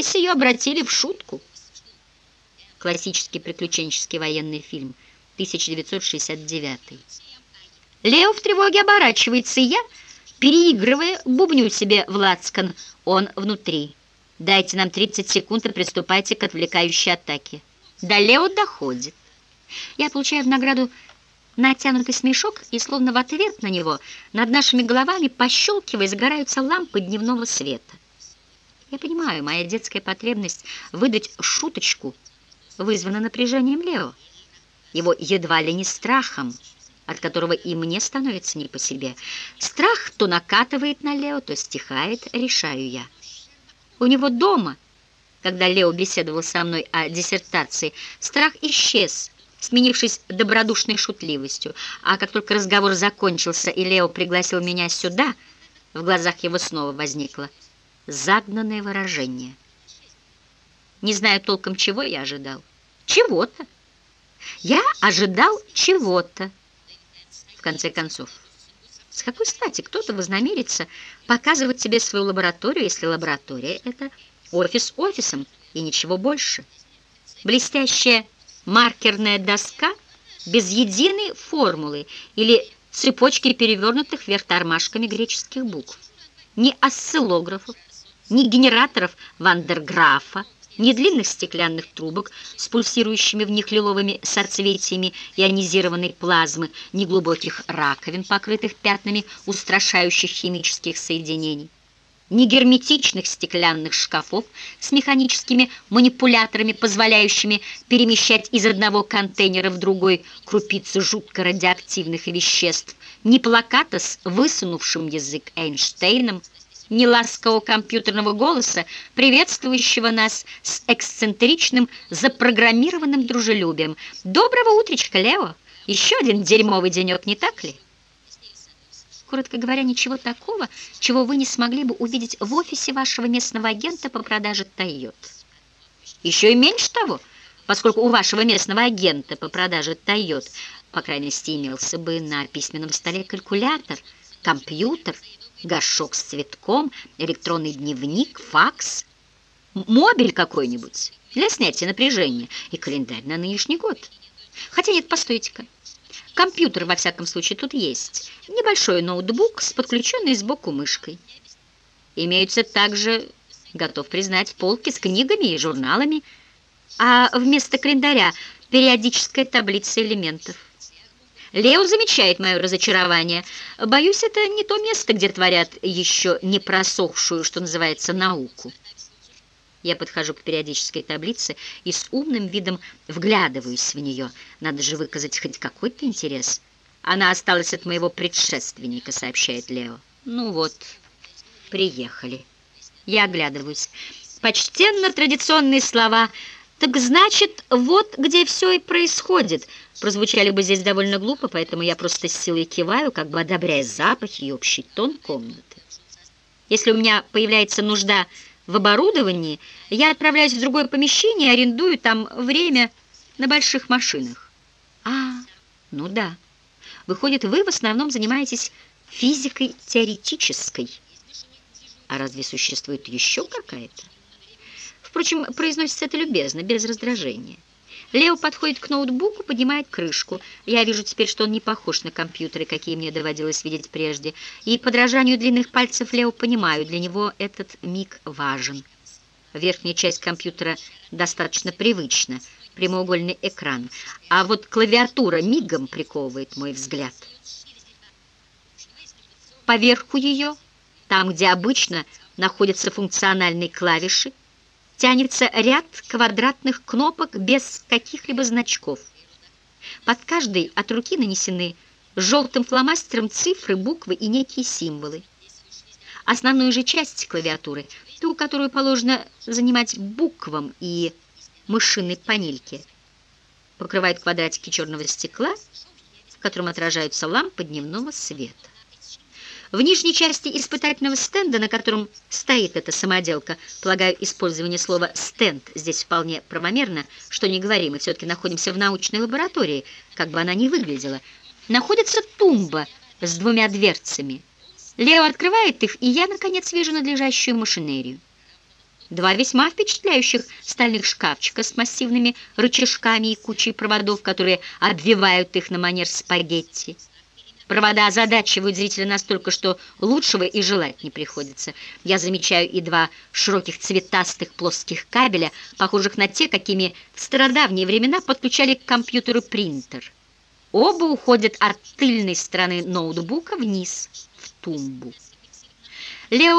Здесь ее обратили в шутку. Классический приключенческий военный фильм, 1969. Лео в тревоге оборачивается, и я, переигрывая, бубню себе в лацкан. Он внутри. Дайте нам 30 секунд и приступайте к отвлекающей атаке. До Лео доходит. Я получаю в награду натянутый смешок, и словно в ответ на него над нашими головами, пощелкивая, сгораются лампы дневного света. Я понимаю, моя детская потребность выдать шуточку вызвана напряжением Лео, его едва ли не страхом, от которого и мне становится не по себе. Страх то накатывает на Лео, то стихает, решаю я. У него дома, когда Лео беседовал со мной о диссертации, страх исчез, сменившись добродушной шутливостью. А как только разговор закончился и Лео пригласил меня сюда, в глазах его снова возникло загнанное выражение. Не знаю толком, чего я ожидал. Чего-то. Я ожидал чего-то, в конце концов. С какой стати кто-то вознамерится показывать тебе свою лабораторию, если лаборатория — это офис офисом и ничего больше? Блестящая маркерная доска без единой формулы или цепочки перевернутых вверх тормашками греческих букв. Ни осциллографов, ни генераторов Вандерграфа, ни длинных стеклянных трубок с пульсирующими в них лиловыми соцветиями ионизированной плазмы, ни глубоких раковин, покрытых пятнами устрашающих химических соединений, ни герметичных стеклянных шкафов с механическими манипуляторами, позволяющими перемещать из одного контейнера в другой крупицы жутко радиоактивных веществ, ни плаката с высунувшим язык Эйнштейном, ни ласкового компьютерного голоса, приветствующего нас с эксцентричным, запрограммированным дружелюбием. «Доброго утречка, Лео! Еще один дерьмовый денек, не так ли?» Коротко говоря, ничего такого, чего вы не смогли бы увидеть в офисе вашего местного агента по продаже «Тойот». Еще и меньше того, поскольку у вашего местного агента по продаже «Тойот» по крайней мере, имелся бы на письменном столе калькулятор, компьютер, горшок с цветком, электронный дневник, факс, мобиль какой-нибудь для снятия напряжения и календарь на нынешний год. Хотя нет, постойте-ка. Компьютер, во всяком случае, тут есть. Небольшой ноутбук с подключенной сбоку мышкой. Имеются также, готов признать, полки с книгами и журналами, а вместо календаря периодическая таблица элементов. Лео замечает мое разочарование. Боюсь, это не то место, где творят еще не просохшую, что называется, науку. Я подхожу к периодической таблице и с умным видом вглядываюсь в нее. Надо же выказать хоть какой-то интерес. Она осталась от моего предшественника, сообщает Лео. Ну вот, приехали. Я оглядываюсь. Почтенно традиционные слова «Так значит, вот где все и происходит», прозвучали бы здесь довольно глупо, поэтому я просто с силой киваю, как бы одобряя запахи и общий тон комнаты. Если у меня появляется нужда в оборудовании, я отправляюсь в другое помещение и арендую там время на больших машинах. А, ну да. Выходит, вы в основном занимаетесь физикой теоретической. А разве существует еще какая-то? Впрочем, произносится это любезно, без раздражения. Лео подходит к ноутбуку, поднимает крышку. Я вижу теперь, что он не похож на компьютеры, какие мне доводилось видеть прежде. И подражанию длинных пальцев Лео понимаю, для него этот миг важен. Верхняя часть компьютера достаточно привычна, прямоугольный экран. А вот клавиатура мигом приковывает мой взгляд. Поверху ее, там, где обычно находятся функциональные клавиши, тянется ряд квадратных кнопок без каких-либо значков. Под каждой от руки нанесены желтым фломастером цифры, буквы и некие символы. Основную же часть клавиатуры, ту, которую положено занимать буквам и мышиной панельке, покрывает квадратики черного стекла, в котором отражаются лампы дневного света. В нижней части испытательного стенда, на котором стоит эта самоделка, полагаю, использование слова «стенд» здесь вполне правомерно, что не говорим, мы все-таки находимся в научной лаборатории, как бы она ни выглядела, находится тумба с двумя дверцами. Лео открывает их, и я, наконец, вижу надлежащую машинерию. два весьма впечатляющих стальных шкафчика с массивными рычажками и кучей проводов, которые обвивают их на манер спагетти. Провода озадачивают зрителя настолько, что лучшего и желать не приходится. Я замечаю и два широких цветастых плоских кабеля, похожих на те, какими в стародавние времена подключали к компьютеру принтер. Оба уходят от тыльной стороны ноутбука вниз, в тумбу. Лео